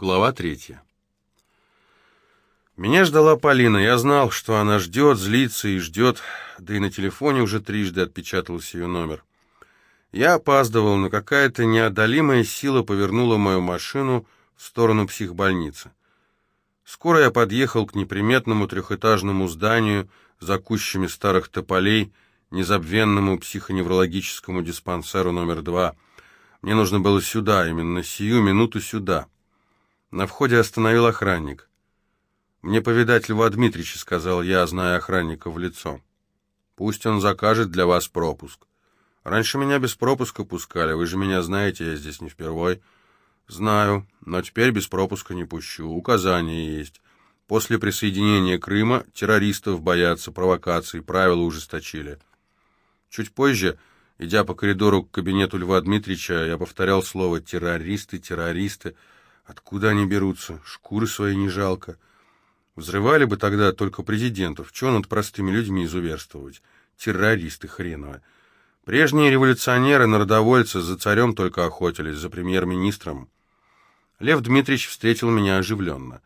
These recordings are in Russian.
Глава третья. Меня ждала Полина. Я знал, что она ждет, злится и ждет, да и на телефоне уже трижды отпечатался ее номер. Я опаздывал, но какая-то неодолимая сила повернула мою машину в сторону психбольницы. Скоро я подъехал к неприметному трехэтажному зданию за кущами старых тополей, незабвенному психоневрологическому диспансеру номер два. Мне нужно было сюда, именно сию минуту сюда. На входе остановил охранник. «Мне повидать Льва Дмитриевича», — сказал я, зная охранника в лицо. «Пусть он закажет для вас пропуск. Раньше меня без пропуска пускали, вы же меня знаете, я здесь не впервой». «Знаю, но теперь без пропуска не пущу. Указания есть. После присоединения Крыма террористов боятся, провокаций, правила ужесточили». Чуть позже, идя по коридору к кабинету Льва Дмитриевича, я повторял слово «террористы, террористы». Откуда они берутся? Шкуры свои не жалко. Взрывали бы тогда только президентов. Чего над простыми людьми изуверствовать? Террористы хреновые. Прежние революционеры, народовольцы за царем только охотились, за премьер-министром. Лев Дмитриевич встретил меня оживленно.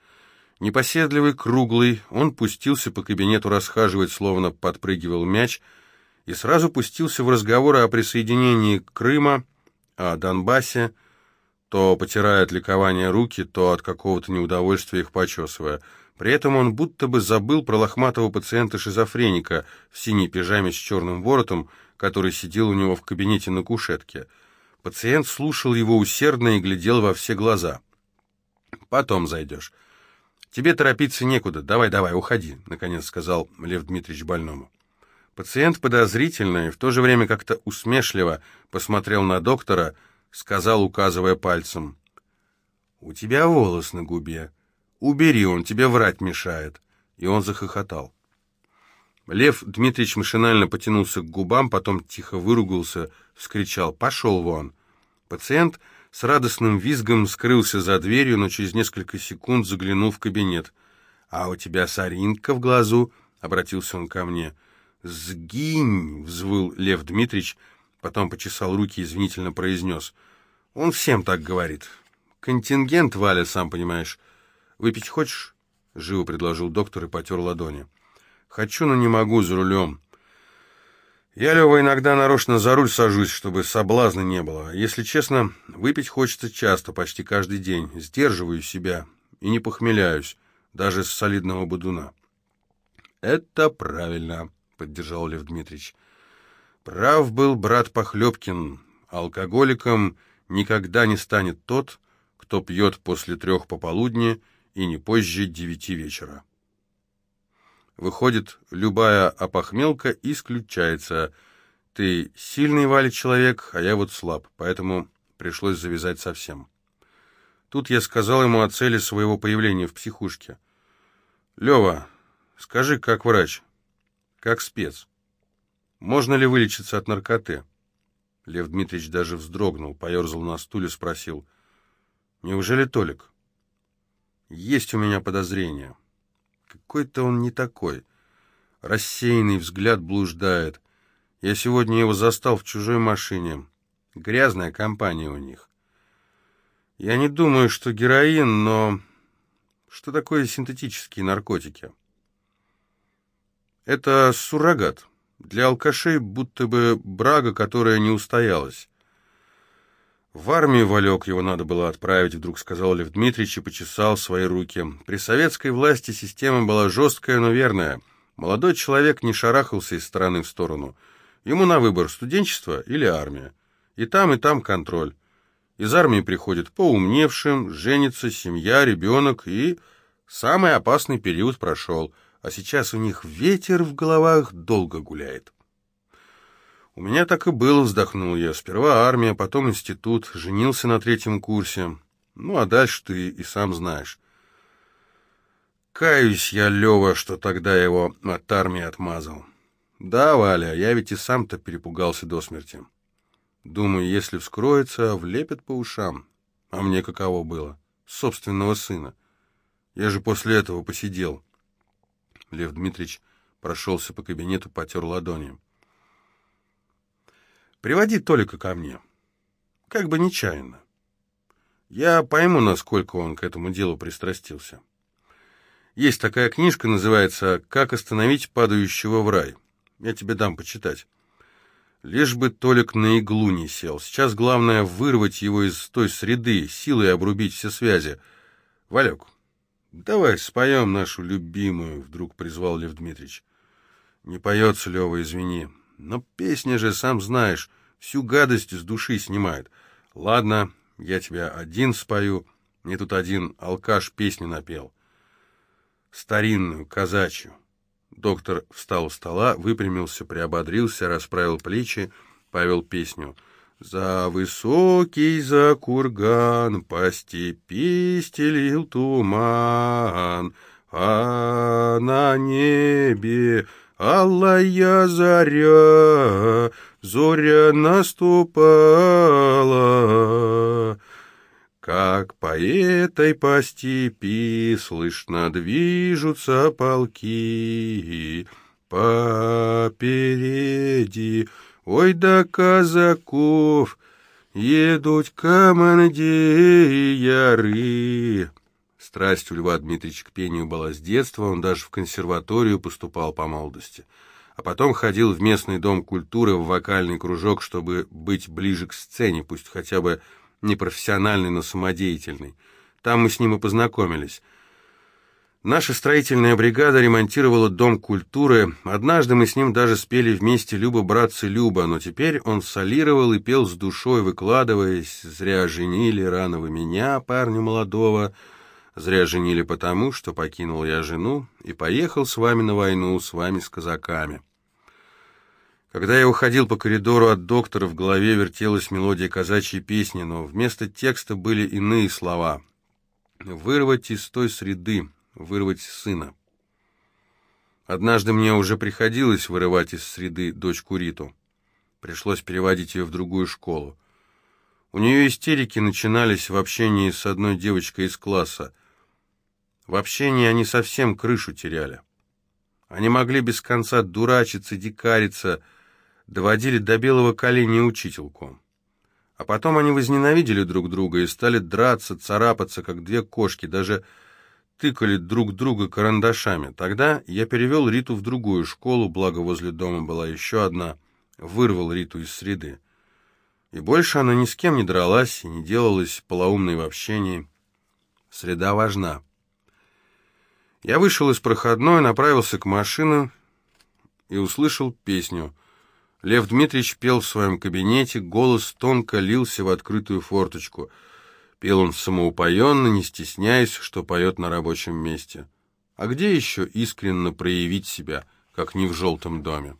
Непоседливый, круглый, он пустился по кабинету расхаживать, словно подпрыгивал мяч, и сразу пустился в разговоры о присоединении Крыма, о Донбассе, то потирая от ликования руки, то от какого-то неудовольствия их почесывая — при этом он будто бы забыл про лохматого пациента-шизофреника в синей пижаме с черным воротом, который сидел у него в кабинете на кушетке. Пациент слушал его усердно и глядел во все глаза. «Потом зайдешь. Тебе торопиться некуда. Давай-давай, уходи», — наконец сказал Лев Дмитриевич больному. Пациент подозрительно и в то же время как-то усмешливо посмотрел на доктора, сказал, указывая пальцем, «У тебя волос на губе». «Убери, он тебе врать мешает». И он захохотал. Лев Дмитриевич машинально потянулся к губам, потом тихо выругался, вскричал «Пошел вон!». Пациент с радостным визгом скрылся за дверью, но через несколько секунд заглянул в кабинет. «А у тебя соринка в глазу?» — обратился он ко мне. «Сгинь!» — взвыл Лев Дмитриевич, потом почесал руки и извинительно произнес. «Он всем так говорит. Контингент, Валя, сам понимаешь». «Выпить хочешь?» — живо предложил доктор и потер ладони. «Хочу, но не могу, за рулем. Я, Лева, иногда нарочно за руль сажусь, чтобы соблазна не было. Если честно, выпить хочется часто, почти каждый день. Сдерживаю себя и не похмеляюсь, даже с солидного бодуна». «Это правильно», — поддержал Лев Дмитриевич. «Прав был брат Похлебкин. Алкоголиком никогда не станет тот, кто пьет после трех пополудни и не позже девяти вечера. Выходит, любая опохмелка исключается. Ты сильный, Валя, человек, а я вот слаб, поэтому пришлось завязать совсем. Тут я сказал ему о цели своего появления в психушке. «Лева, скажи, как врач, как спец, можно ли вылечиться от наркоты?» Лев Дмитриевич даже вздрогнул, поерзал на стуле, спросил. «Неужели Толик?» Есть у меня подозрение. Какой-то он не такой. Рассеянный взгляд блуждает. Я сегодня его застал в чужой машине. Грязная компания у них. Я не думаю, что героин, но... Что такое синтетические наркотики? Это суррогат. Для алкашей будто бы брага, которая не устоялась. «В армию, Валек, его надо было отправить», — вдруг сказал Лев Дмитриевич и почесал свои руки. При советской власти система была жесткая, но верная. Молодой человек не шарахался из стороны в сторону. Ему на выбор студенчество или армия. И там, и там контроль. Из армии приходит поумневшим, женится, семья, ребенок, и самый опасный период прошел. А сейчас у них ветер в головах долго гуляет. «У меня так и было», — вздохнул я. «Сперва армия, потом институт, женился на третьем курсе. Ну, а дальше ты и сам знаешь». Каюсь я, Лева, что тогда его от армии отмазал. Да, Валя, я ведь и сам-то перепугался до смерти. Думаю, если вскроется, влепят по ушам. А мне каково было? Собственного сына. Я же после этого посидел. Лев Дмитриевич прошелся по кабинету, потер ладони. Приводи Толика ко мне. Как бы нечаянно. Я пойму, насколько он к этому делу пристрастился. Есть такая книжка, называется «Как остановить падающего в рай». Я тебе дам почитать. Лишь бы Толик на иглу не сел. Сейчас главное вырвать его из той среды, силой обрубить все связи. Валек, давай споем нашу любимую, вдруг призвал Лев Дмитриевич. Не поется, Лева, извини. Но песня же, сам знаешь, всю гадость с души снимает. Ладно, я тебя один спою. Мне тут один алкаш песню напел. Старинную, казачью. Доктор встал у стола, выпрямился, приободрился, расправил плечи, повел песню. «За высокий, за курган по степи стелил туман, а на небе алая заря, зоря наступала». Как по этой по степи слышно движутся полки, Попереди, ой да казаков, едут командиры. Страсть у Льва Дмитриевича к пению была с детства, он даже в консерваторию поступал по молодости. А потом ходил в местный дом культуры, в вокальный кружок, чтобы быть ближе к сцене, пусть хотя бы непрофессиональный, но самодеятельный. Там мы с ним и познакомились. Наша строительная бригада ремонтировала дом культуры. Однажды мы с ним даже спели вместе «Люба, братцы, Люба», но теперь он солировал и пел с душой, выкладываясь «Зря женили рано вы меня, парня молодого». Зря женили потому, что покинул я жену и поехал с вами на войну, с вами с казаками. Когда я уходил по коридору от доктора, в голове вертелась мелодия казачьей песни, но вместо текста были иные слова. «Вырвать из той среды, вырвать сына». Однажды мне уже приходилось вырывать из среды дочку Риту. Пришлось переводить ее в другую школу. У нее истерики начинались в общении с одной девочкой из класса. В общении они совсем крышу теряли. Они могли без конца дурачиться, дикариться, доводили до белого коленя учительку. А потом они возненавидели друг друга и стали драться, царапаться, как две кошки, даже тыкали друг друга карандашами. Тогда я перевел Риту в другую школу, благо возле дома была еще одна, вырвал Риту из среды. И больше она ни с кем не дралась и не делалась полоумной в общении. Среда важна. Я вышел из проходной, направился к машине и услышал песню — Лев Дмитриевич пел в своем кабинете, голос тонко лился в открытую форточку. Пел он самоупоенно, не стесняясь, что поет на рабочем месте. А где еще искренно проявить себя, как не в желтом доме?